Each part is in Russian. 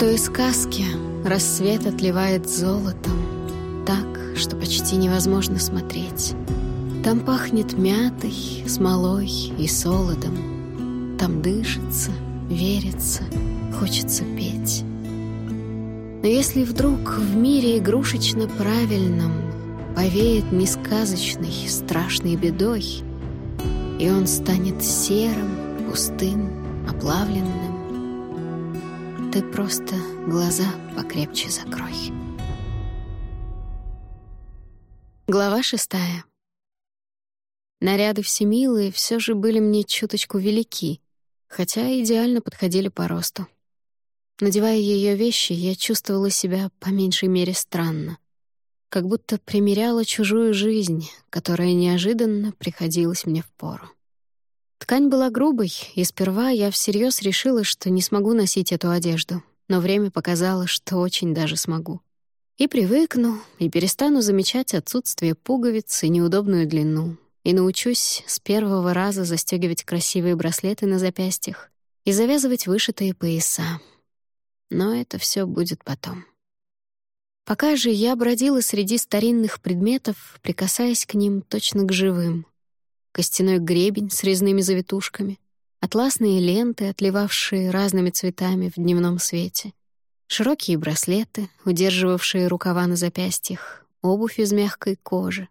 той сказке рассвет отливает золотом так, что почти невозможно смотреть. Там пахнет мятой, смолой и солодом. Там дышится, верится, хочется петь. Но если вдруг в мире игрушечно правильном Повеет несказочной, страшной бедой, И он станет серым, пустым, оплавленным, Ты просто глаза покрепче закрой. Глава шестая. Наряды всемилые все же были мне чуточку велики, хотя идеально подходили по росту. Надевая ее вещи, я чувствовала себя по меньшей мере странно. Как будто примеряла чужую жизнь, которая неожиданно приходилась мне в пору. Ткань была грубой, и сперва я всерьез решила, что не смогу носить эту одежду, но время показало, что очень даже смогу. И привыкну, и перестану замечать отсутствие пуговиц и неудобную длину, и научусь с первого раза застегивать красивые браслеты на запястьях и завязывать вышитые пояса. Но это все будет потом. Пока же я бродила среди старинных предметов, прикасаясь к ним точно к живым. Костяной гребень с резными завитушками, атласные ленты, отливавшие разными цветами в дневном свете, широкие браслеты, удерживавшие рукава на запястьях, обувь из мягкой кожи.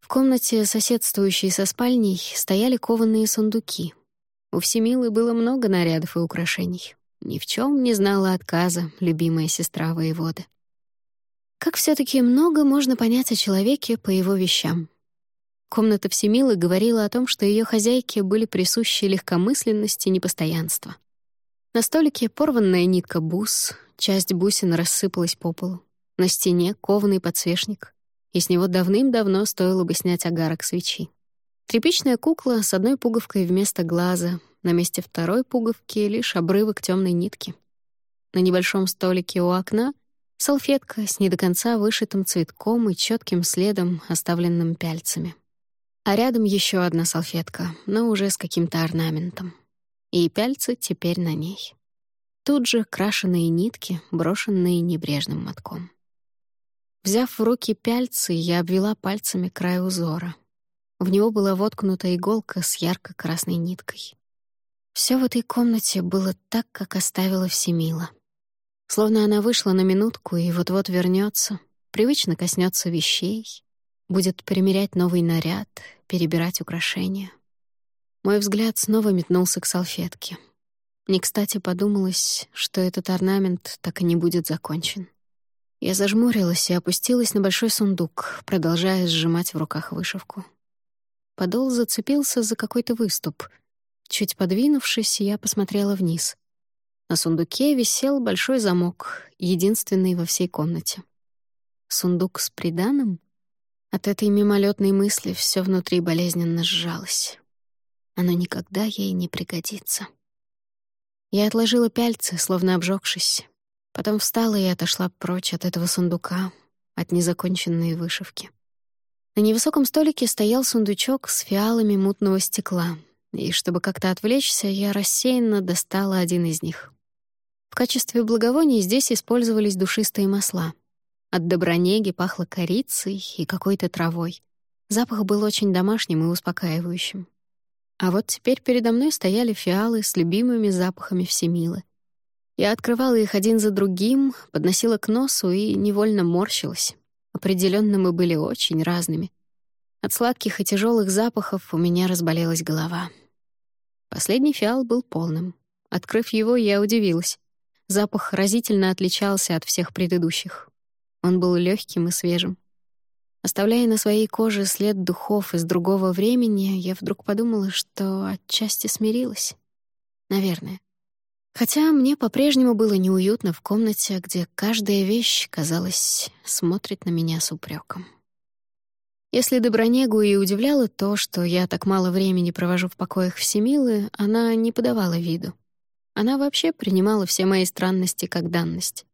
В комнате, соседствующей со спальней, стояли кованые сундуки. У Всемилы было много нарядов и украшений. Ни в чем не знала отказа любимая сестра воевода. Как все таки много можно понять о человеке по его вещам. Комната Всемилы говорила о том, что ее хозяйке были присущи легкомысленность и непостоянство. На столике порванная нитка бус, часть бусин рассыпалась по полу. На стене кованый подсвечник, и с него давным-давно стоило бы снять огарок свечи. Тряпичная кукла с одной пуговкой вместо глаза, на месте второй пуговки лишь обрывок темной нитки. На небольшом столике у окна салфетка с не до конца вышитым цветком и четким следом, оставленным пяльцами. А рядом еще одна салфетка, но уже с каким-то орнаментом. И пяльцы теперь на ней. Тут же крашеные нитки, брошенные небрежным мотком. Взяв в руки пяльцы, я обвела пальцами край узора. В него была воткнута иголка с ярко-красной ниткой. Все в этой комнате было так, как оставила Всемила. Словно она вышла на минутку и вот-вот вернется, привычно коснется вещей, будет примерять новый наряд, перебирать украшения. Мой взгляд снова метнулся к салфетке. Не кстати подумалось, что этот орнамент так и не будет закончен. Я зажмурилась и опустилась на большой сундук, продолжая сжимать в руках вышивку. Подол зацепился за какой-то выступ — Чуть подвинувшись, я посмотрела вниз. На сундуке висел большой замок, единственный во всей комнате. Сундук с приданым? От этой мимолетной мысли все внутри болезненно сжалось. Оно никогда ей не пригодится. Я отложила пяльцы, словно обжегшись. Потом встала и отошла прочь от этого сундука, от незаконченной вышивки. На невысоком столике стоял сундучок с фиалами мутного стекла, и чтобы как-то отвлечься, я рассеянно достала один из них. В качестве благовоний здесь использовались душистые масла. От добронеги пахло корицей и какой-то травой. Запах был очень домашним и успокаивающим. А вот теперь передо мной стояли фиалы с любимыми запахами всемилы. Я открывала их один за другим, подносила к носу и невольно морщилась. Определенно мы были очень разными. От сладких и тяжелых запахов у меня разболелась голова. Последний фиал был полным. Открыв его, я удивилась. Запах разительно отличался от всех предыдущих. Он был легким и свежим. Оставляя на своей коже след духов из другого времени, я вдруг подумала, что отчасти смирилась. Наверное. Хотя мне по-прежнему было неуютно в комнате, где каждая вещь, казалось, смотрит на меня с упреком. Если Добронегу и удивляло то, что я так мало времени провожу в покоях Всемилы, она не подавала виду. Она вообще принимала все мои странности как данность.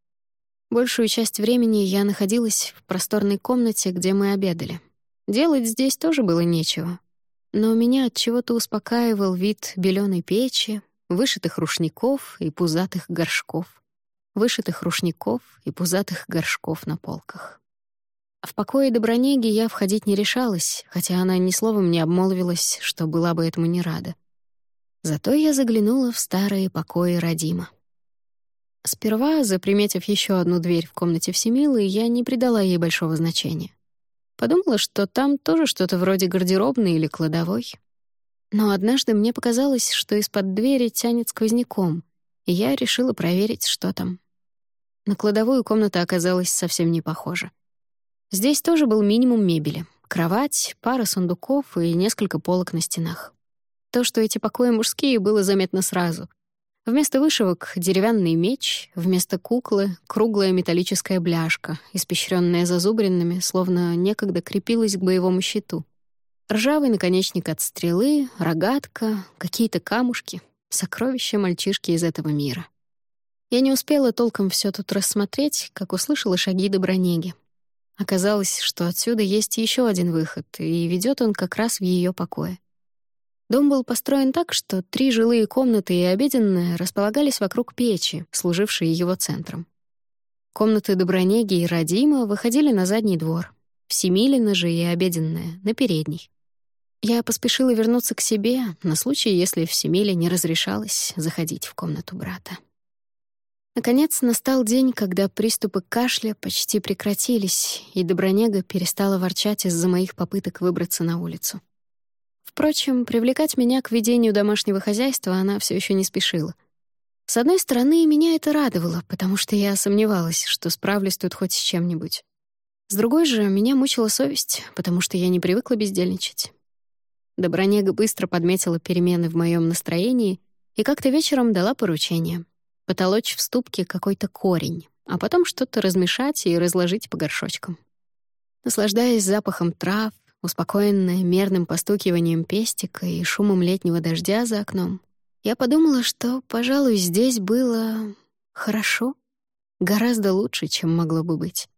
Большую часть времени я находилась в просторной комнате, где мы обедали. Делать здесь тоже было нечего. Но меня от чего-то успокаивал вид беленой печи, вышитых рушников и пузатых горшков. вышитых рушников и пузатых горшков на полках. В покое Добронеги я входить не решалась, хотя она ни словом не обмолвилась, что была бы этому не рада. Зато я заглянула в старые покои Родима. Сперва, заприметив еще одну дверь в комнате Всемилы, я не придала ей большого значения. Подумала, что там тоже что-то вроде гардеробной или кладовой. Но однажды мне показалось, что из-под двери тянет сквозняком, и я решила проверить, что там. На кладовую комната оказалась совсем не похожа. Здесь тоже был минимум мебели — кровать, пара сундуков и несколько полок на стенах. То, что эти покои мужские, было заметно сразу. Вместо вышивок — деревянный меч, вместо куклы — круглая металлическая бляшка, испещренная зазубринами, словно некогда крепилась к боевому щиту. Ржавый наконечник от стрелы, рогатка, какие-то камушки — сокровища мальчишки из этого мира. Я не успела толком все тут рассмотреть, как услышала шаги Добронеги. Оказалось, что отсюда есть еще один выход, и ведет он как раз в ее покое. Дом был построен так, что три жилые комнаты и обеденная располагались вокруг печи, служившей его центром. Комнаты Добронеги и Радима выходили на задний двор, Всемилина же и обеденная — на передний. Я поспешила вернуться к себе на случай, если Всемиле не разрешалось заходить в комнату брата. Наконец настал день, когда приступы кашля почти прекратились, и Добронега перестала ворчать из-за моих попыток выбраться на улицу. Впрочем, привлекать меня к ведению домашнего хозяйства она все еще не спешила. С одной стороны, меня это радовало, потому что я сомневалась, что справлюсь тут хоть с чем-нибудь. С другой же, меня мучила совесть, потому что я не привыкла бездельничать. Добронега быстро подметила перемены в моем настроении и как-то вечером дала поручение — потолочь в ступке какой-то корень, а потом что-то размешать и разложить по горшочкам. Наслаждаясь запахом трав, Успокоенная мерным постукиванием пестика и шумом летнего дождя за окном, я подумала, что, пожалуй, здесь было хорошо, гораздо лучше, чем могло бы быть.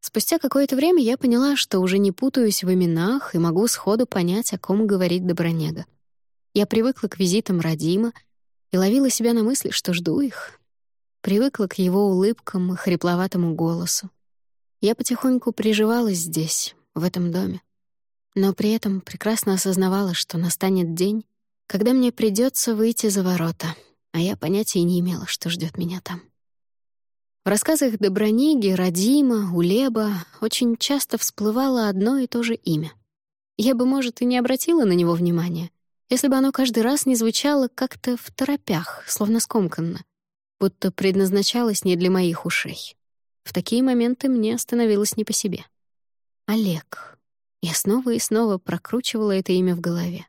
Спустя какое-то время я поняла, что уже не путаюсь в именах и могу сходу понять, о ком говорит Добронега. Я привыкла к визитам Радима и ловила себя на мысли, что жду их. Привыкла к его улыбкам и хрипловатому голосу. Я потихоньку приживалась здесь, в этом доме. Но при этом прекрасно осознавала, что настанет день, когда мне придется выйти за ворота, а я понятия не имела, что ждет меня там. В рассказах Доброниги, Радима, Улеба очень часто всплывало одно и то же имя. Я бы, может, и не обратила на него внимания, если бы оно каждый раз не звучало как-то в торопях, словно скомканно, будто предназначалось не для моих ушей. В такие моменты мне становилось не по себе. Олег. Я снова и снова прокручивала это имя в голове.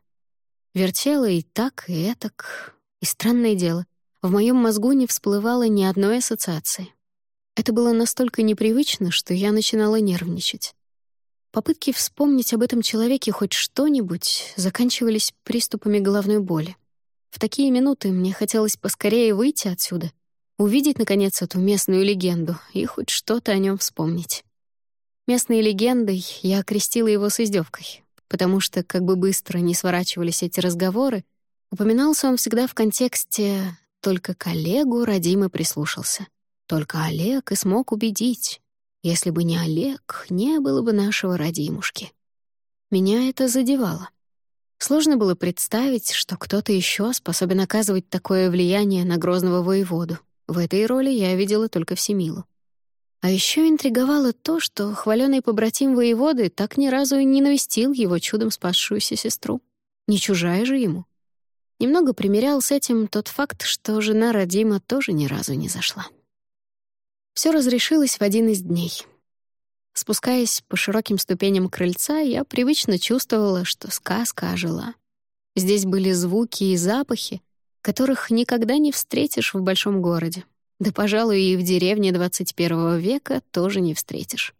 Вертела и так, и этак. И странное дело, в моем мозгу не всплывало ни одной ассоциации. Это было настолько непривычно, что я начинала нервничать. Попытки вспомнить об этом человеке хоть что-нибудь заканчивались приступами головной боли. В такие минуты мне хотелось поскорее выйти отсюда, увидеть, наконец, эту местную легенду и хоть что-то о нем вспомнить. Местной легендой я окрестила его с издевкой, потому что, как бы быстро не сворачивались эти разговоры, упоминался он всегда в контексте «только коллегу родимый прислушался». Только Олег и смог убедить. Если бы не Олег, не было бы нашего родимушки. Меня это задевало. Сложно было представить, что кто-то еще способен оказывать такое влияние на грозного воеводу. В этой роли я видела только Всемилу. А еще интриговало то, что хваленый побратим воеводы так ни разу и не навестил его чудом спасшуюся сестру. Не чужая же ему. Немного примерял с этим тот факт, что жена Радима тоже ни разу не зашла. Все разрешилось в один из дней. Спускаясь по широким ступеням крыльца, я привычно чувствовала, что сказка ожила. Здесь были звуки и запахи, которых никогда не встретишь в большом городе. Да, пожалуй, и в деревне 21 века тоже не встретишь.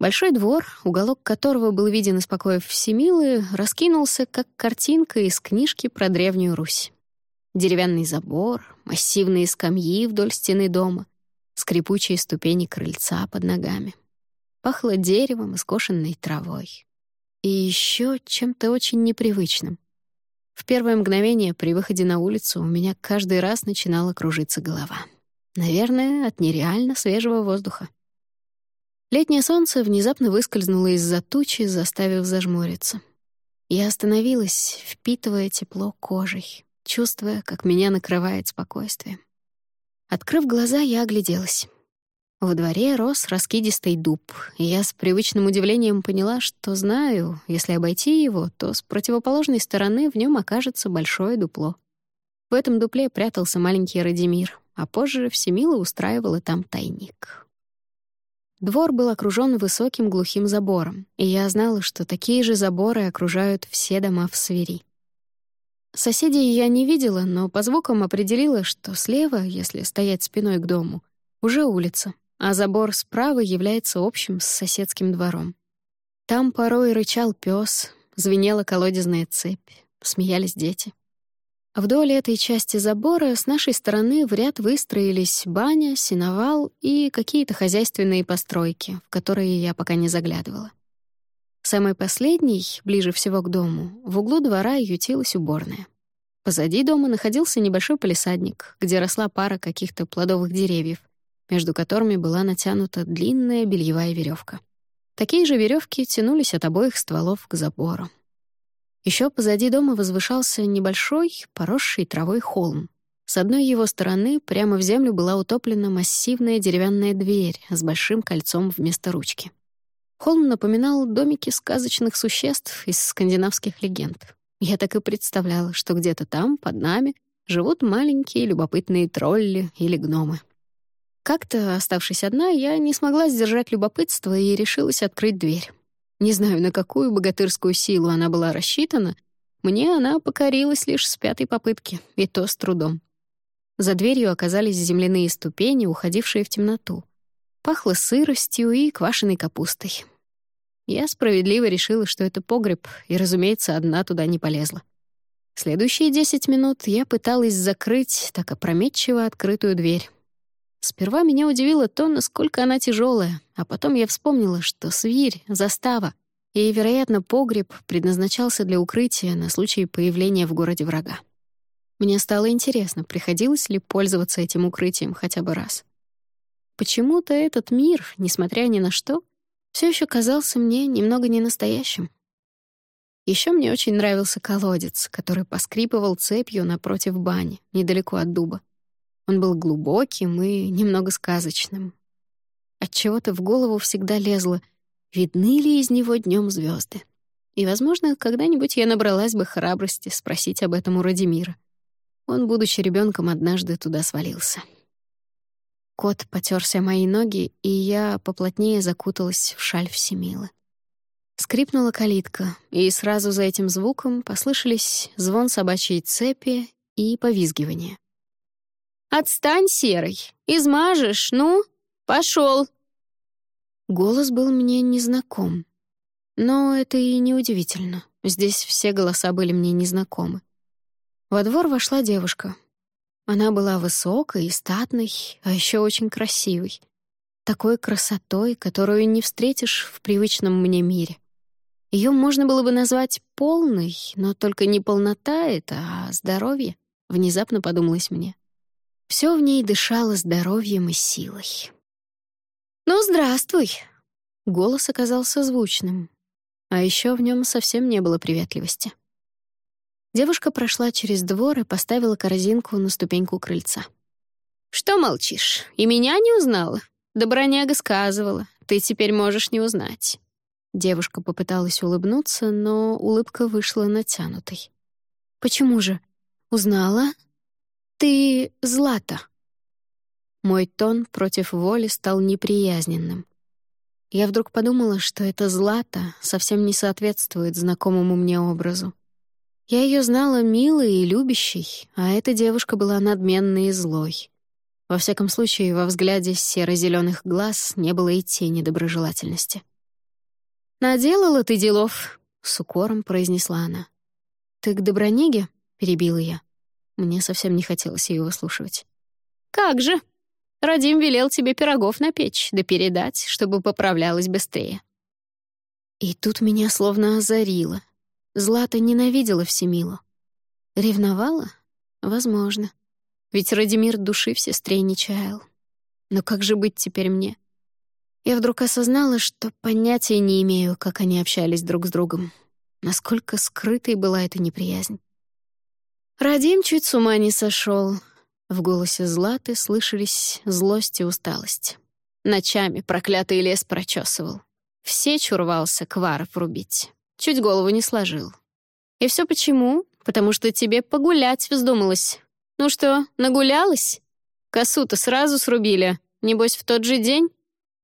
Большой двор, уголок которого был виден из покоев Всемилы, раскинулся, как картинка из книжки про Древнюю Русь. Деревянный забор, массивные скамьи вдоль стены дома, скрипучие ступени крыльца под ногами. Пахло деревом и скошенной травой. И еще чем-то очень непривычным. В первое мгновение при выходе на улицу у меня каждый раз начинала кружиться голова. Наверное, от нереально свежего воздуха. Летнее солнце внезапно выскользнуло из-за тучи, заставив зажмуриться. Я остановилась, впитывая тепло кожей, чувствуя, как меня накрывает спокойствие. Открыв глаза, я огляделась. Во дворе рос раскидистый дуб, и я с привычным удивлением поняла, что знаю, если обойти его, то с противоположной стороны в нем окажется большое дупло. В этом дупле прятался маленький Радимир, а позже Всемила устраивала там тайник. Двор был окружен высоким глухим забором, и я знала, что такие же заборы окружают все дома в Свири. Соседей я не видела, но по звукам определила, что слева, если стоять спиной к дому, уже улица, а забор справа является общим с соседским двором. Там порой рычал пес, звенела колодезная цепь, смеялись дети. Вдоль этой части забора с нашей стороны в ряд выстроились баня, сеновал и какие-то хозяйственные постройки, в которые я пока не заглядывала. Самый последний, ближе всего к дому, в углу двора ютилась уборная. Позади дома находился небольшой полисадник, где росла пара каких-то плодовых деревьев, между которыми была натянута длинная бельевая веревка. Такие же веревки тянулись от обоих стволов к забору. Еще позади дома возвышался небольшой, поросший травой холм. С одной его стороны прямо в землю была утоплена массивная деревянная дверь с большим кольцом вместо ручки. Холм напоминал домики сказочных существ из скандинавских легенд. Я так и представляла, что где-то там, под нами, живут маленькие любопытные тролли или гномы. Как-то, оставшись одна, я не смогла сдержать любопытство и решилась открыть дверь. Не знаю, на какую богатырскую силу она была рассчитана, мне она покорилась лишь с пятой попытки, и то с трудом. За дверью оказались земляные ступени, уходившие в темноту. Пахло сыростью и квашеной капустой. Я справедливо решила, что это погреб, и, разумеется, одна туда не полезла. Следующие десять минут я пыталась закрыть так опрометчиво открытую дверь. Сперва меня удивило то, насколько она тяжелая, а потом я вспомнила, что свирь — застава, и, вероятно, погреб предназначался для укрытия на случай появления в городе врага. Мне стало интересно, приходилось ли пользоваться этим укрытием хотя бы раз. Почему-то этот мир, несмотря ни на что, все еще казался мне немного ненастоящим. Еще мне очень нравился колодец, который поскрипывал цепью напротив бани, недалеко от дуба. Он был глубоким и немного сказочным. Отчего-то в голову всегда лезло, видны ли из него днем звезды. И, возможно, когда-нибудь я набралась бы храбрости спросить об этом у Радимира. Он, будучи ребенком, однажды туда свалился. Кот потерся мои ноги, и я поплотнее закуталась в шаль Всемилы. Скрипнула калитка, и сразу за этим звуком послышались звон собачьей цепи и повизгивание. «Отстань, Серый! Измажешь, ну! Пошел!» Голос был мне незнаком. Но это и не удивительно. Здесь все голоса были мне незнакомы. Во двор вошла девушка. Она была высокой и статной, а еще очень красивой. Такой красотой, которую не встретишь в привычном мне мире. Ее можно было бы назвать полной, но только не полнота это, а здоровье, внезапно подумалось мне. Все в ней дышало здоровьем и силой. «Ну, здравствуй!» Голос оказался звучным, а еще в нем совсем не было приветливости. Девушка прошла через двор и поставила корзинку на ступеньку крыльца. «Что молчишь? И меня не узнала? Да броняга сказывала. Ты теперь можешь не узнать». Девушка попыталась улыбнуться, но улыбка вышла натянутой. «Почему же? Узнала? «Ты Злата». Мой тон против воли стал неприязненным. Я вдруг подумала, что эта Злата совсем не соответствует знакомому мне образу. Я ее знала милой и любящей, а эта девушка была надменной и злой. Во всяком случае, во взгляде серо зеленых глаз не было и тени доброжелательности. «Наделала ты делов», — с укором произнесла она. «Ты к Добронеге?» — перебила я. Мне совсем не хотелось ее выслушивать. «Как же! Радим велел тебе пирогов напечь, да передать, чтобы поправлялась быстрее». И тут меня словно озарило. Злата ненавидела Всемилу. Ревновала? Возможно. Ведь Радимир души в сестре не чаял. Но как же быть теперь мне? Я вдруг осознала, что понятия не имею, как они общались друг с другом. Насколько скрытой была эта неприязнь. Радим чуть с ума не сошел. В голосе Златы слышались злость и усталость. Ночами проклятый лес прочесывал. Все чурвался кваров рубить. Чуть голову не сложил. И все почему? Потому что тебе погулять вздумалось. Ну что, нагулялась? Косу-то сразу срубили. Небось, в тот же день?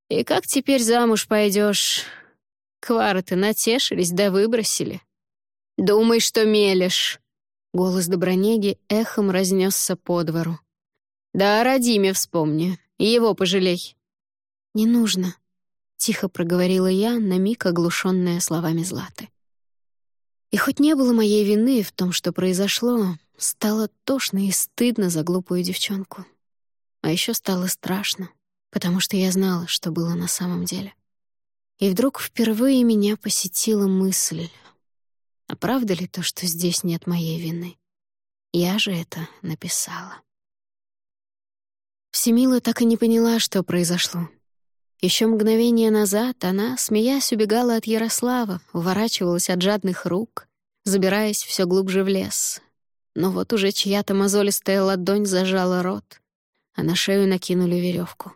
И как теперь замуж пойдешь? Квары-то натешились да выбросили. Думай, что мелешь. Голос Добронеги эхом разнесся по двору. «Да о Радиме вспомни, его пожалей». «Не нужно», — тихо проговорила я, на миг оглушенная словами Златы. И хоть не было моей вины в том, что произошло, стало тошно и стыдно за глупую девчонку. А еще стало страшно, потому что я знала, что было на самом деле. И вдруг впервые меня посетила мысль, а правда ли то, что здесь нет моей вины? Я же это написала. Всемила так и не поняла, что произошло. Еще мгновение назад она, смеясь, убегала от Ярослава, уворачивалась от жадных рук, забираясь все глубже в лес. Но вот уже чья-то мозолистая ладонь зажала рот, а на шею накинули веревку.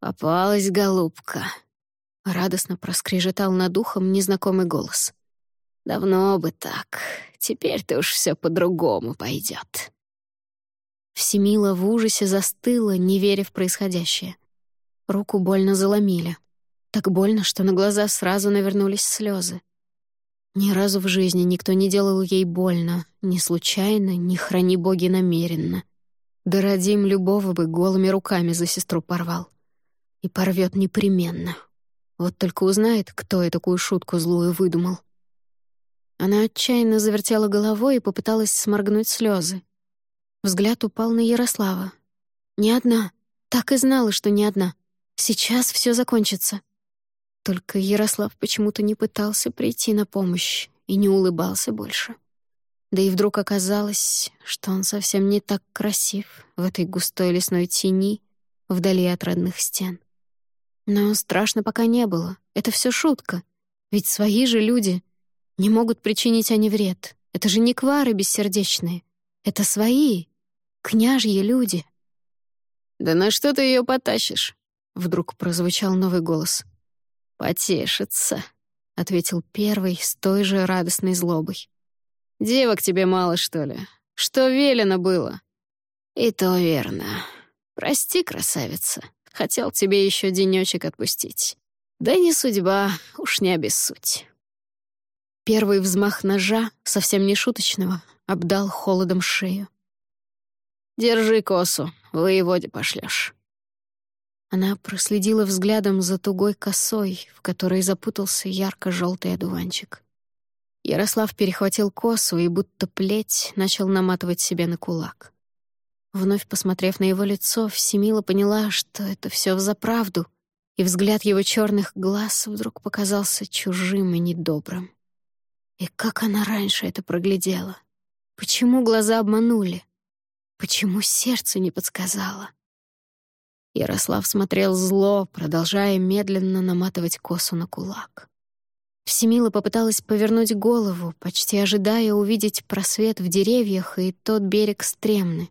«Попалась, голубка!» — радостно проскрежетал над ухом незнакомый голос. Давно бы так. Теперь-то уж все по-другому пойдет. Всемила в ужасе застыла, не веря в происходящее. Руку больно заломили. Так больно, что на глаза сразу навернулись слезы. Ни разу в жизни никто не делал ей больно, ни случайно, ни храни боги намеренно. Да родим любого бы голыми руками за сестру порвал. И порвет непременно. Вот только узнает, кто и такую шутку злую выдумал. Она отчаянно завертела головой и попыталась сморгнуть слезы. Взгляд упал на Ярослава. «Не одна. Так и знала, что не одна. Сейчас все закончится». Только Ярослав почему-то не пытался прийти на помощь и не улыбался больше. Да и вдруг оказалось, что он совсем не так красив в этой густой лесной тени, вдали от родных стен. Но страшно пока не было. Это все шутка. Ведь свои же люди не могут причинить они вред. Это же не квары бессердечные. Это свои, княжьи люди. «Да на что ты ее потащишь?» — вдруг прозвучал новый голос. «Потешится», — ответил первый с той же радостной злобой. «Девок тебе мало, что ли? Что велено было?» «И то верно. Прости, красавица. Хотел тебе еще денечек отпустить. Да не судьба, уж не обессудь». Первый взмах ножа, совсем не шуточного, обдал холодом шею. «Держи косу, воеводе пошлёшь». Она проследила взглядом за тугой косой, в которой запутался ярко желтый одуванчик. Ярослав перехватил косу и, будто плеть, начал наматывать себе на кулак. Вновь посмотрев на его лицо, Всемила поняла, что это все взаправду, и взгляд его черных глаз вдруг показался чужим и недобрым. И как она раньше это проглядела? Почему глаза обманули? Почему сердце не подсказало? Ярослав смотрел зло, продолжая медленно наматывать косу на кулак. Всемила попыталась повернуть голову, почти ожидая увидеть просвет в деревьях и тот берег стремны.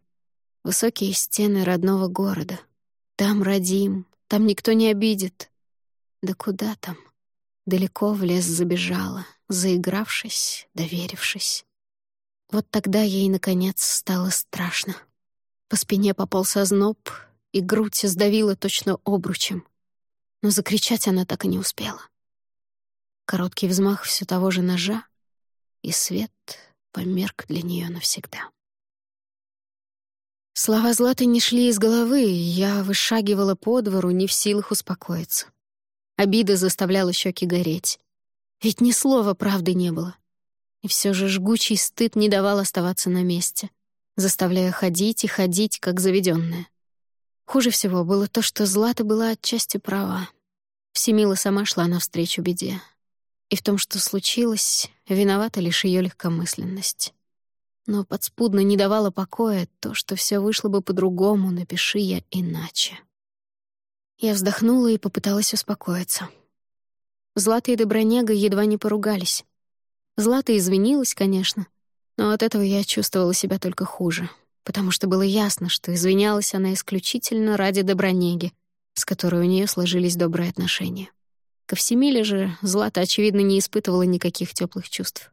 Высокие стены родного города. Там родим, там никто не обидит. Да куда там? Далеко в лес забежала, заигравшись, доверившись. Вот тогда ей, наконец, стало страшно. По спине пополз озноб, и грудь сдавила точно обручем. Но закричать она так и не успела. Короткий взмах все того же ножа, и свет померк для нее навсегда. Слова Златы не шли из головы, я вышагивала по двору, не в силах успокоиться. Обида заставляла щеки гореть. Ведь ни слова правды не было. И все же жгучий стыд не давал оставаться на месте, заставляя ходить и ходить, как заведенная. Хуже всего было то, что Злата была отчасти права. Всемила сама шла навстречу беде. И в том, что случилось, виновата лишь ее легкомысленность. но подспудно не давало покоя то, что все вышло бы по-другому, напиши я иначе. Я вздохнула и попыталась успокоиться. Злата и Добронега едва не поругались. Злата извинилась, конечно, но от этого я чувствовала себя только хуже, потому что было ясно, что извинялась она исключительно ради Добронеги, с которой у нее сложились добрые отношения. Ко Всемиле же Злата, очевидно, не испытывала никаких теплых чувств.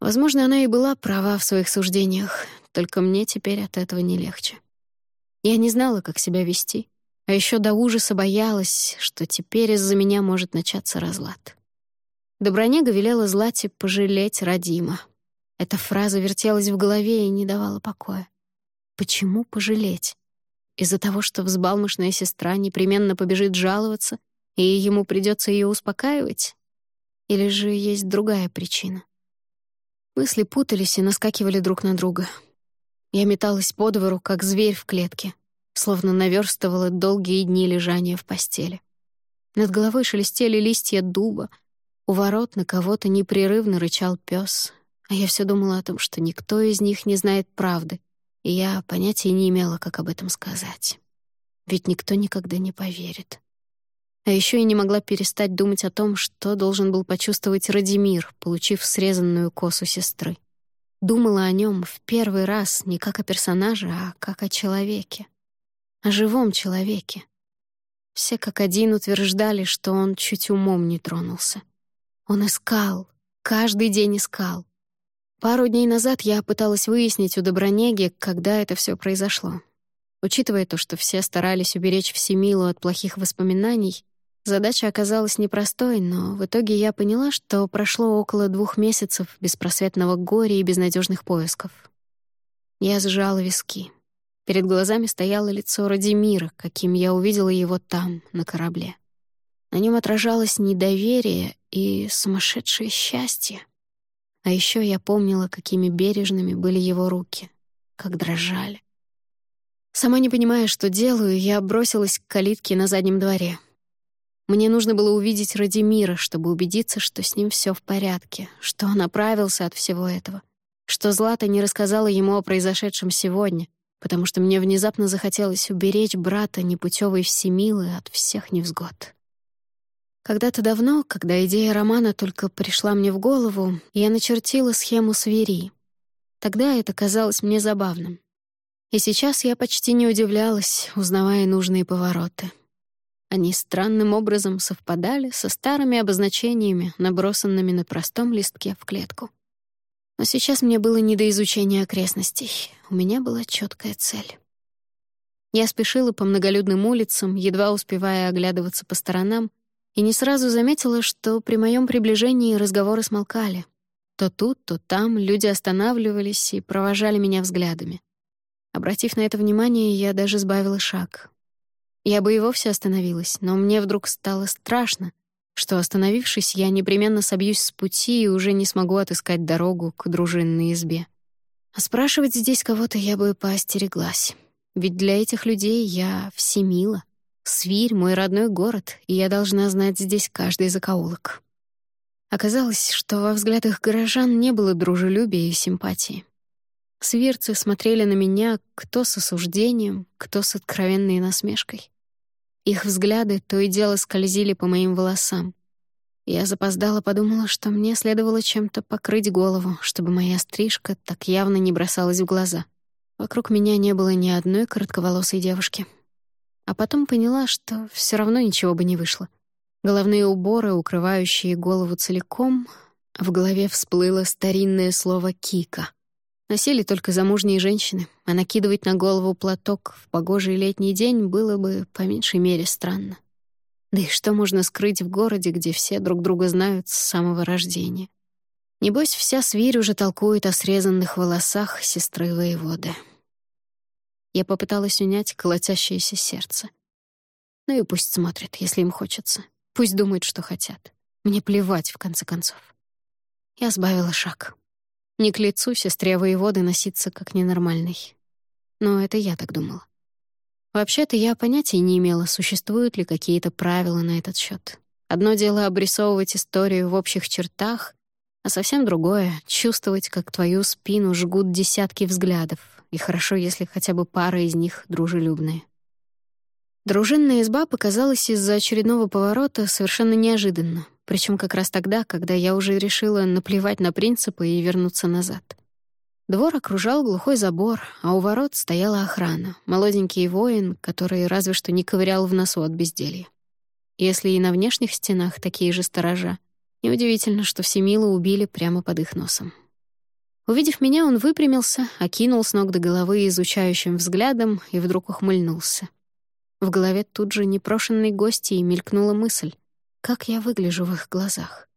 Возможно, она и была права в своих суждениях, только мне теперь от этого не легче. Я не знала, как себя вести, а еще до ужаса боялась, что теперь из-за меня может начаться разлад. Добронега велела Злате пожалеть Радима. Эта фраза вертелась в голове и не давала покоя. Почему пожалеть? Из-за того, что взбалмошная сестра непременно побежит жаловаться, и ему придется ее успокаивать? Или же есть другая причина? Мысли путались и наскакивали друг на друга. Я металась по двору, как зверь в клетке — словно наверстывала долгие дни лежания в постели. Над головой шелестели листья дуба, у ворот на кого-то непрерывно рычал пес, а я все думала о том, что никто из них не знает правды, и я понятия не имела, как об этом сказать. Ведь никто никогда не поверит. А еще я не могла перестать думать о том, что должен был почувствовать Радимир, получив срезанную косу сестры. Думала о нем в первый раз не как о персонаже, а как о человеке о живом человеке. Все как один утверждали, что он чуть умом не тронулся. Он искал, каждый день искал. Пару дней назад я пыталась выяснить у Добронеги, когда это все произошло. Учитывая то, что все старались уберечь Всемилу от плохих воспоминаний, задача оказалась непростой, но в итоге я поняла, что прошло около двух месяцев беспросветного горя и безнадежных поисков. Я сжала виски. Перед глазами стояло лицо Радимира, каким я увидела его там, на корабле. На нем отражалось недоверие и сумасшедшее счастье. А еще я помнила, какими бережными были его руки, как дрожали. Сама не понимая, что делаю, я бросилась к калитке на заднем дворе. Мне нужно было увидеть Радимира, чтобы убедиться, что с ним все в порядке, что он оправился от всего этого, что Злата не рассказала ему о произошедшем сегодня, потому что мне внезапно захотелось уберечь брата непутевой всемилы от всех невзгод. Когда-то давно, когда идея романа только пришла мне в голову, я начертила схему свири. Тогда это казалось мне забавным. И сейчас я почти не удивлялась, узнавая нужные повороты. Они странным образом совпадали со старыми обозначениями, набросанными на простом листке в клетку. Но сейчас мне было не до изучения окрестностей. У меня была четкая цель. Я спешила по многолюдным улицам, едва успевая оглядываться по сторонам, и не сразу заметила, что при моем приближении разговоры смолкали. То тут, то там люди останавливались и провожали меня взглядами. Обратив на это внимание, я даже сбавила шаг. Я бы и вовсе остановилась, но мне вдруг стало страшно — что, остановившись, я непременно собьюсь с пути и уже не смогу отыскать дорогу к дружинной избе. А спрашивать здесь кого-то я бы поостереглась. Ведь для этих людей я всемила. Свирь — мой родной город, и я должна знать здесь каждый закоулок. Оказалось, что во взглядах горожан не было дружелюбия и симпатии. Свирцы смотрели на меня кто с осуждением, кто с откровенной насмешкой. Их взгляды то и дело скользили по моим волосам. Я запоздала, подумала, что мне следовало чем-то покрыть голову, чтобы моя стрижка так явно не бросалась в глаза. Вокруг меня не было ни одной коротковолосой девушки. А потом поняла, что все равно ничего бы не вышло. Головные уборы, укрывающие голову целиком, в голове всплыло старинное слово «кика». Носили только замужние женщины, а накидывать на голову платок в погожий летний день было бы по меньшей мере странно. Да и что можно скрыть в городе, где все друг друга знают с самого рождения? Небось, вся свирь уже толкует о срезанных волосах сестры воеводы. Я попыталась унять колотящееся сердце. Ну и пусть смотрят, если им хочется. Пусть думают, что хотят. Мне плевать, в конце концов. Я сбавила шаг. Не к лицу сестре воеводы носиться как ненормальный. Но это я так думала. Вообще-то я понятия не имела, существуют ли какие-то правила на этот счет. Одно дело обрисовывать историю в общих чертах, а совсем другое — чувствовать, как твою спину жгут десятки взглядов, и хорошо, если хотя бы пара из них дружелюбные. Дружинная изба показалась из-за очередного поворота совершенно неожиданно, причем как раз тогда, когда я уже решила наплевать на принципы и вернуться назад. Двор окружал глухой забор, а у ворот стояла охрана, молоденький воин, который разве что не ковырял в носу от безделья. Если и на внешних стенах такие же сторожа, неудивительно, что Всемилу убили прямо под их носом. Увидев меня, он выпрямился, окинул с ног до головы изучающим взглядом и вдруг ухмыльнулся. В голове тут же непрошенной гости и мелькнула мысль, как я выгляжу в их глазах.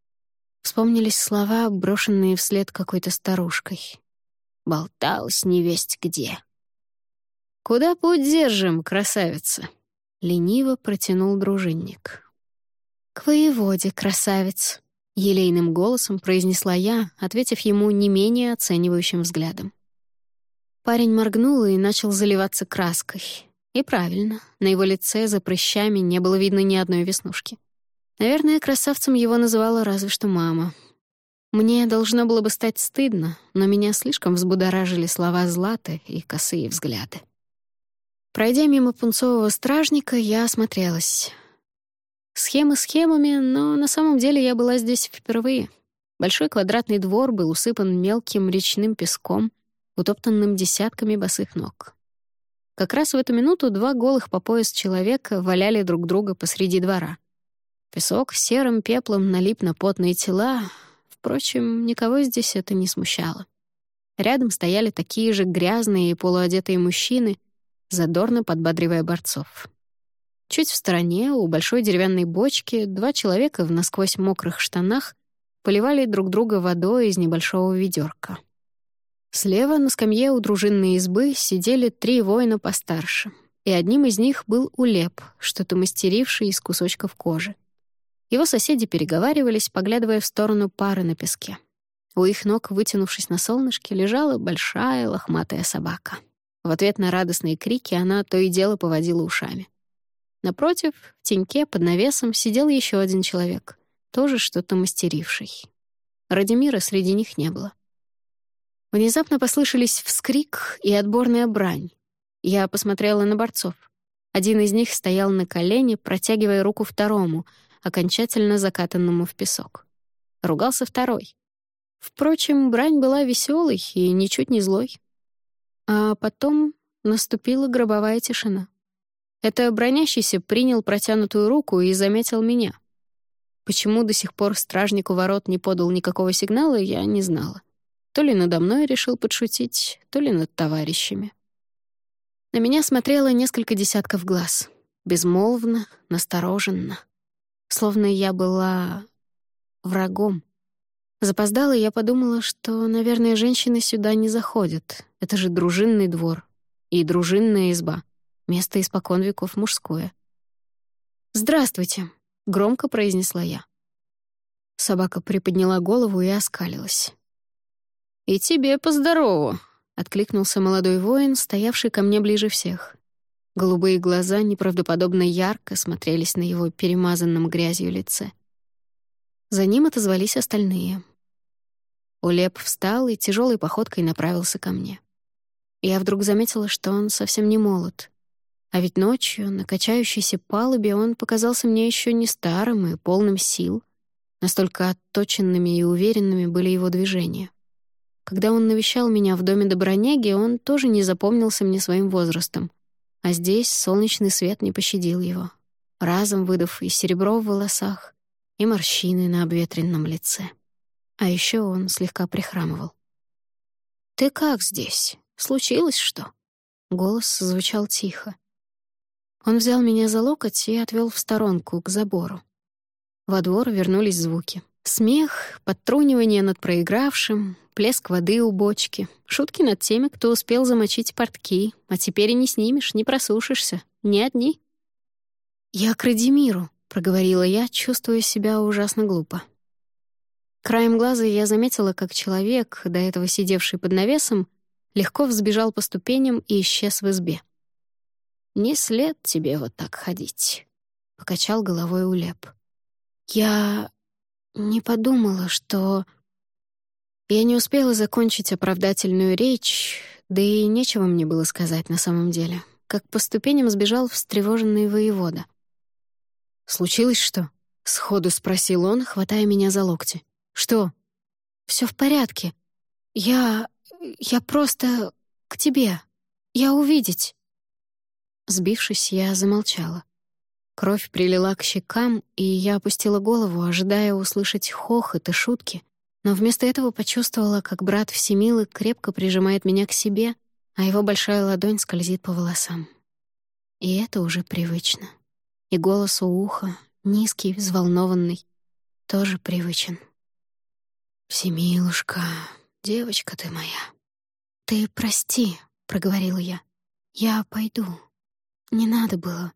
Вспомнились слова, брошенные вслед какой-то старушкой. Болталась невесть где. «Куда путь держим, красавица?» — лениво протянул дружинник. «К воеводе, красавец», — елейным голосом произнесла я, ответив ему не менее оценивающим взглядом. Парень моргнул и начал заливаться краской. И правильно, на его лице за прыщами не было видно ни одной веснушки. Наверное, красавцем его называла разве что мама. Мне должно было бы стать стыдно, но меня слишком взбудоражили слова Златы и косые взгляды. Пройдя мимо пунцового стражника, я осмотрелась. Схемы схемами, но на самом деле я была здесь впервые. Большой квадратный двор был усыпан мелким речным песком, утоптанным десятками босых ног. Как раз в эту минуту два голых по пояс человека валяли друг друга посреди двора. Песок серым пеплом налип на потные тела, впрочем, никого здесь это не смущало. Рядом стояли такие же грязные и полуодетые мужчины, задорно подбадривая борцов. Чуть в стороне, у большой деревянной бочки, два человека в насквозь мокрых штанах поливали друг друга водой из небольшого ведерка. Слева на скамье у дружинной избы сидели три воина постарше, и одним из них был Улеп, что-то мастеривший из кусочков кожи. Его соседи переговаривались, поглядывая в сторону пары на песке. У их ног, вытянувшись на солнышке, лежала большая лохматая собака. В ответ на радостные крики она то и дело поводила ушами. Напротив, в теньке под навесом сидел еще один человек, тоже что-то мастеривший. Радимира среди них не было. Внезапно послышались вскрик и отборная брань. Я посмотрела на борцов. Один из них стоял на колене, протягивая руку второму, окончательно закатанному в песок. Ругался второй. Впрочем, брань была веселой и ничуть не злой. А потом наступила гробовая тишина. Это бронящийся принял протянутую руку и заметил меня. Почему до сих пор стражник у ворот не подал никакого сигнала, я не знала. То ли надо мной решил подшутить, то ли над товарищами. На меня смотрело несколько десятков глаз. Безмолвно, настороженно. Словно я была... врагом. Запоздала, я подумала, что, наверное, женщины сюда не заходят. Это же дружинный двор. И дружинная изба. Место испокон веков мужское. «Здравствуйте», — громко произнесла я. Собака приподняла голову и оскалилась. «И тебе поздорову», — откликнулся молодой воин, стоявший ко мне ближе всех. Голубые глаза неправдоподобно ярко смотрелись на его перемазанном грязью лице. За ним отозвались остальные. Улеп встал и тяжелой походкой направился ко мне. Я вдруг заметила, что он совсем не молод. А ведь ночью на качающейся палубе он показался мне еще не старым и полным сил. Настолько отточенными и уверенными были его движения. Когда он навещал меня в доме Доброняги, он тоже не запомнился мне своим возрастом. А здесь солнечный свет не пощадил его, разом выдав и серебро в волосах, и морщины на обветренном лице. А еще он слегка прихрамывал. «Ты как здесь? Случилось что?» Голос звучал тихо. Он взял меня за локоть и отвел в сторонку, к забору. Во двор вернулись звуки. Смех, подтрунивание над проигравшим, плеск воды у бочки, шутки над теми, кто успел замочить портки, а теперь и не снимешь, не просушишься, не одни. «Я к Радимиру», — проговорила я, чувствуя себя ужасно глупо. Краем глаза я заметила, как человек, до этого сидевший под навесом, легко взбежал по ступеням и исчез в избе. «Не след тебе вот так ходить», — покачал головой Улеп. «Я не подумала, что...» Я не успела закончить оправдательную речь, да и нечего мне было сказать на самом деле, как по ступеням сбежал встревоженный воевода. «Случилось что?» — сходу спросил он, хватая меня за локти. «Что?» Все в порядке. Я... я просто... к тебе. Я увидеть». Сбившись, я замолчала. Кровь прилила к щекам, и я опустила голову, ожидая услышать хохот и шутки, но вместо этого почувствовала, как брат Всемилы крепко прижимает меня к себе, а его большая ладонь скользит по волосам. И это уже привычно. И голос у уха, низкий, взволнованный, тоже привычен. «Всемилушка, девочка ты моя». «Ты прости», — проговорила я. «Я пойду. Не надо было».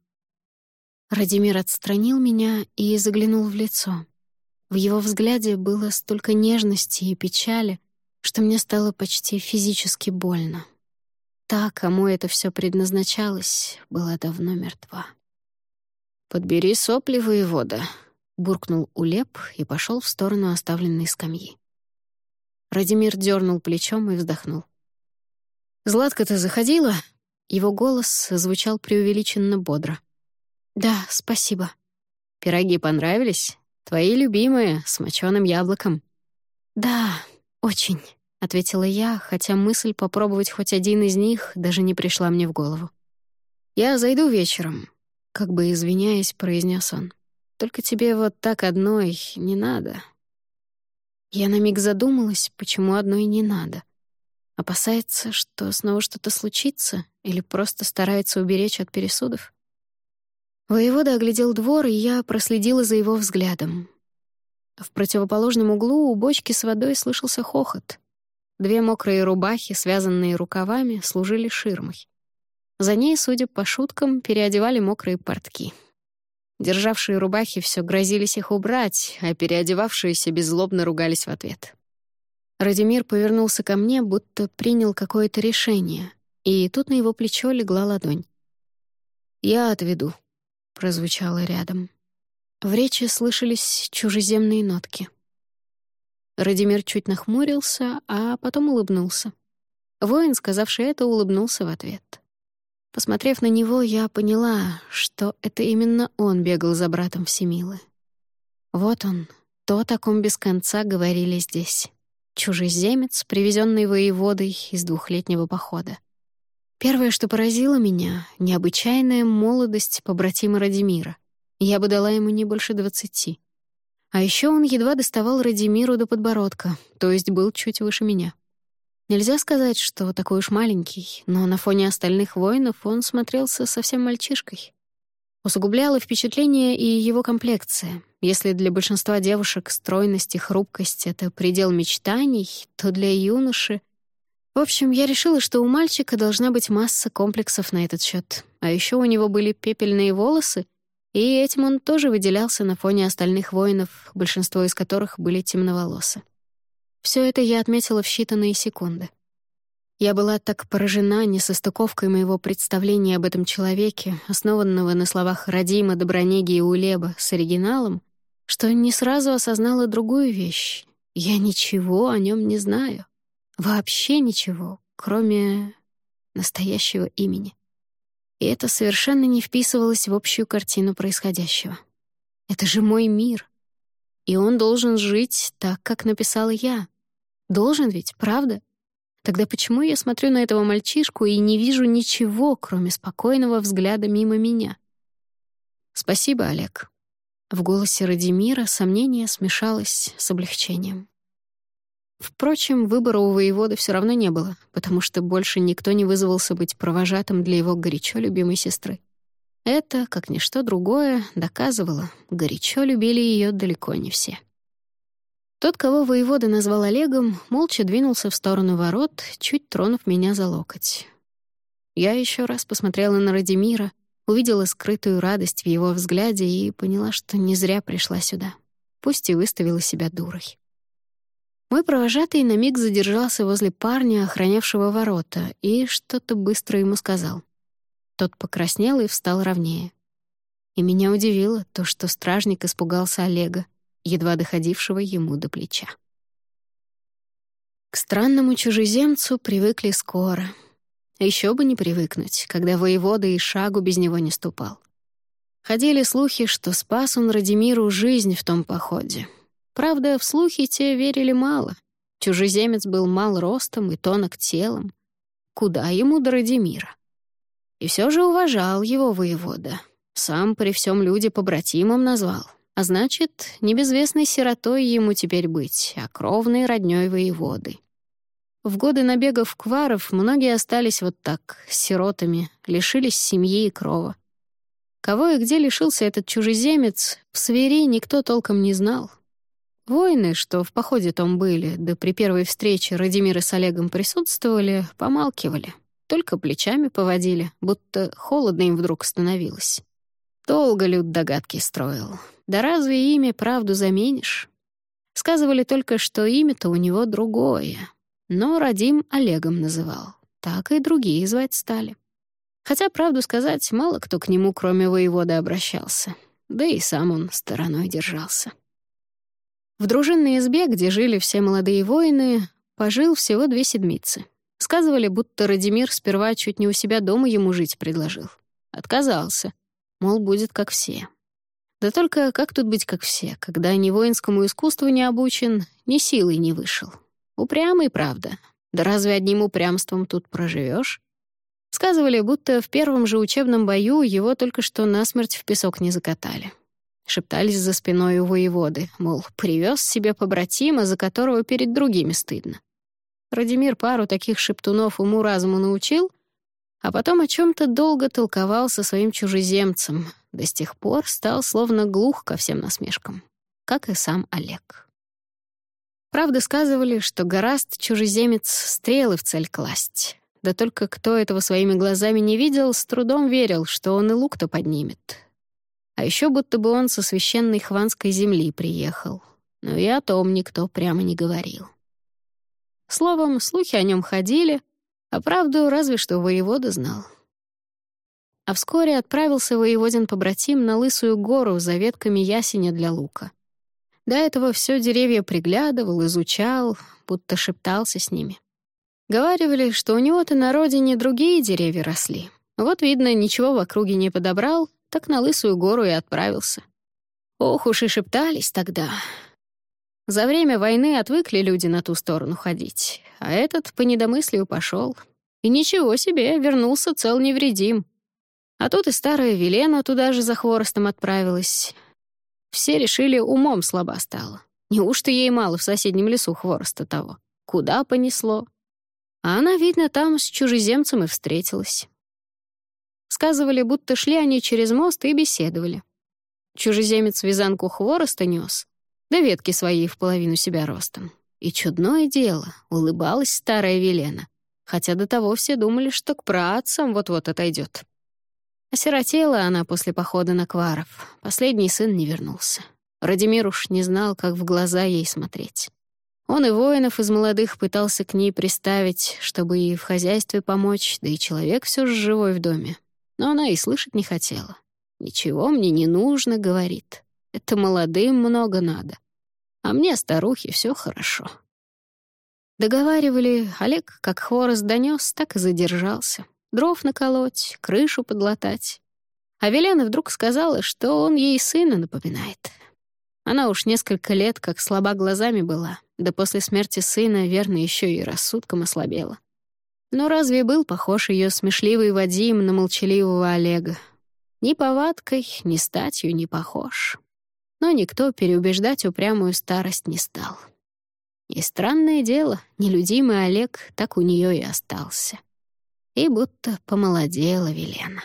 Радимир отстранил меня и заглянул в лицо. В его взгляде было столько нежности и печали, что мне стало почти физически больно. Та, кому это все предназначалось, была давно мертва. «Подбери сопли, воевода», — буркнул Улеп и пошел в сторону оставленной скамьи. Радимир дернул плечом и вздохнул. «Златка, ты заходила?» Его голос звучал преувеличенно бодро. «Да, спасибо». «Пироги понравились? Твои любимые, с моченым яблоком». «Да, очень», — ответила я, хотя мысль попробовать хоть один из них даже не пришла мне в голову. «Я зайду вечером», — как бы извиняясь, произнес он. «Только тебе вот так одной не надо. Я на миг задумалась, почему одной не надо. Опасается, что снова что-то случится или просто старается уберечь от пересудов? Воевода оглядел двор, и я проследила за его взглядом. В противоположном углу у бочки с водой слышался хохот. Две мокрые рубахи, связанные рукавами, служили ширмой. За ней, судя по шуткам, переодевали мокрые портки. Державшие рубахи все грозились их убрать, а переодевавшиеся беззлобно ругались в ответ. Радимир повернулся ко мне, будто принял какое-то решение, и тут на его плечо легла ладонь. «Я отведу», — прозвучало рядом. В речи слышались чужеземные нотки. Радимир чуть нахмурился, а потом улыбнулся. Воин, сказавший это, улыбнулся в ответ. Посмотрев на него, я поняла, что это именно он бегал за братом Всемилы. Вот он, то, о ком без конца говорили здесь. Чужеземец, привезенный воеводой из двухлетнего похода. Первое, что поразило меня — необычайная молодость побратима Радимира. Я бы дала ему не больше двадцати. А еще он едва доставал Радимиру до подбородка, то есть был чуть выше меня. Нельзя сказать, что такой уж маленький, но на фоне остальных воинов он смотрелся совсем мальчишкой. Усугубляла впечатление и его комплекция. Если для большинства девушек стройность и хрупкость — это предел мечтаний, то для юноши... В общем, я решила, что у мальчика должна быть масса комплексов на этот счет. А еще у него были пепельные волосы, и этим он тоже выделялся на фоне остальных воинов, большинство из которых были темноволосы. Все это я отметила в считанные секунды. Я была так поражена несостыковкой моего представления об этом человеке, основанного на словах Радима, Добронеги и Улеба, с оригиналом, что не сразу осознала другую вещь. Я ничего о нем не знаю. Вообще ничего, кроме настоящего имени. И это совершенно не вписывалось в общую картину происходящего. Это же мой мир. И он должен жить так, как написала я, Должен ведь, правда? Тогда почему я смотрю на этого мальчишку и не вижу ничего, кроме спокойного взгляда мимо меня? Спасибо, Олег. В голосе Радимира сомнение смешалось с облегчением. Впрочем, выбора у воевода все равно не было, потому что больше никто не вызвался быть провожатым для его горячо любимой сестры. Это, как ничто другое, доказывало, горячо любили ее далеко не все. Тот, кого воевода назвал Олегом, молча двинулся в сторону ворот, чуть тронув меня за локоть. Я еще раз посмотрела на Радимира, увидела скрытую радость в его взгляде и поняла, что не зря пришла сюда. Пусть и выставила себя дурой. Мой провожатый на миг задержался возле парня, охранявшего ворота, и что-то быстро ему сказал. Тот покраснел и встал ровнее. И меня удивило то, что стражник испугался Олега, едва доходившего ему до плеча. К странному чужеземцу привыкли скоро. Еще бы не привыкнуть, когда воевода и шагу без него не ступал. Ходили слухи, что спас он Радимиру жизнь в том походе. Правда, в слухи те верили мало. Чужеземец был мал ростом и тонок телом. Куда ему до Радимира? И все же уважал его воевода. Сам при всем люди побратимом назвал. А значит, не безвестной сиротой ему теперь быть, а кровной роднёй воеводы. В годы набегов кваров многие остались вот так, сиротами, лишились семьи и крова. Кого и где лишился этот чужеземец, в свири никто толком не знал. Воины, что в походе том были, да при первой встрече Радимир с Олегом присутствовали, помалкивали. Только плечами поводили, будто холодно им вдруг становилось. Долго Люд догадки строил. Да разве имя правду заменишь? Сказывали только, что имя-то у него другое. Но Радим Олегом называл. Так и другие звать стали. Хотя, правду сказать, мало кто к нему, кроме воевода, обращался. Да и сам он стороной держался. В дружинной избе, где жили все молодые воины, пожил всего две седмицы. Сказывали, будто Радимир сперва чуть не у себя дома ему жить предложил. Отказался. Мол, будет как все. Да только как тут быть как все, когда ни воинскому искусству не обучен, ни силой не вышел? Упрямый, правда. Да разве одним упрямством тут проживешь? Сказывали, будто в первом же учебном бою его только что насмерть в песок не закатали. Шептались за спиной у воеводы, мол, привез себе побратима, за которого перед другими стыдно. Радимир пару таких шептунов уму-разуму научил, а потом о чем то долго толковал со своим чужеземцем, до с тех пор стал словно глух ко всем насмешкам, как и сам Олег. Правда, сказывали, что гораст чужеземец стрелы в цель класть, да только кто этого своими глазами не видел, с трудом верил, что он и лук-то поднимет. А еще будто бы он со священной хванской земли приехал. Но и о том никто прямо не говорил. Словом, слухи о нем ходили, а правду разве что воевода знал. А вскоре отправился воеводин побратим на Лысую гору за ветками ясеня для лука. До этого все деревья приглядывал, изучал, будто шептался с ними. Говаривали, что у него-то на родине другие деревья росли. Вот, видно, ничего в округе не подобрал, так на Лысую гору и отправился. Ох уж и шептались тогда. За время войны отвыкли люди на ту сторону ходить, а этот по недомыслию пошел. И ничего себе, вернулся цел невредим. А тут и старая Велена туда же за хворостом отправилась. Все решили, умом слаба стала. Неужто ей мало в соседнем лесу хвороста того? Куда понесло? А она, видно, там с чужеземцем и встретилась. Сказывали, будто шли они через мост и беседовали. Чужеземец вязанку хвороста нес, да ветки свои в половину себя ростом. И чудное дело, улыбалась старая Велена, хотя до того все думали, что к працам вот-вот отойдет. Осиротела она после похода на Кваров. Последний сын не вернулся. Радимир уж не знал, как в глаза ей смотреть. Он и воинов из молодых пытался к ней приставить, чтобы ей в хозяйстве помочь, да и человек все же живой в доме. Но она и слышать не хотела. «Ничего мне не нужно», — говорит. «Это молодым много надо. А мне, старухе, все хорошо». Договаривали, Олег как хворост донес, так и задержался. Дров наколоть, крышу подлатать. А Велена вдруг сказала, что он ей сына напоминает. Она уж несколько лет как слаба глазами была, да после смерти сына, верно, еще и рассудком ослабела. Но разве был похож ее смешливый Вадим на молчаливого Олега? Ни повадкой, ни статью не похож. Но никто переубеждать упрямую старость не стал. И странное дело, нелюдимый Олег так у нее и остался. И будто помолодела Велена.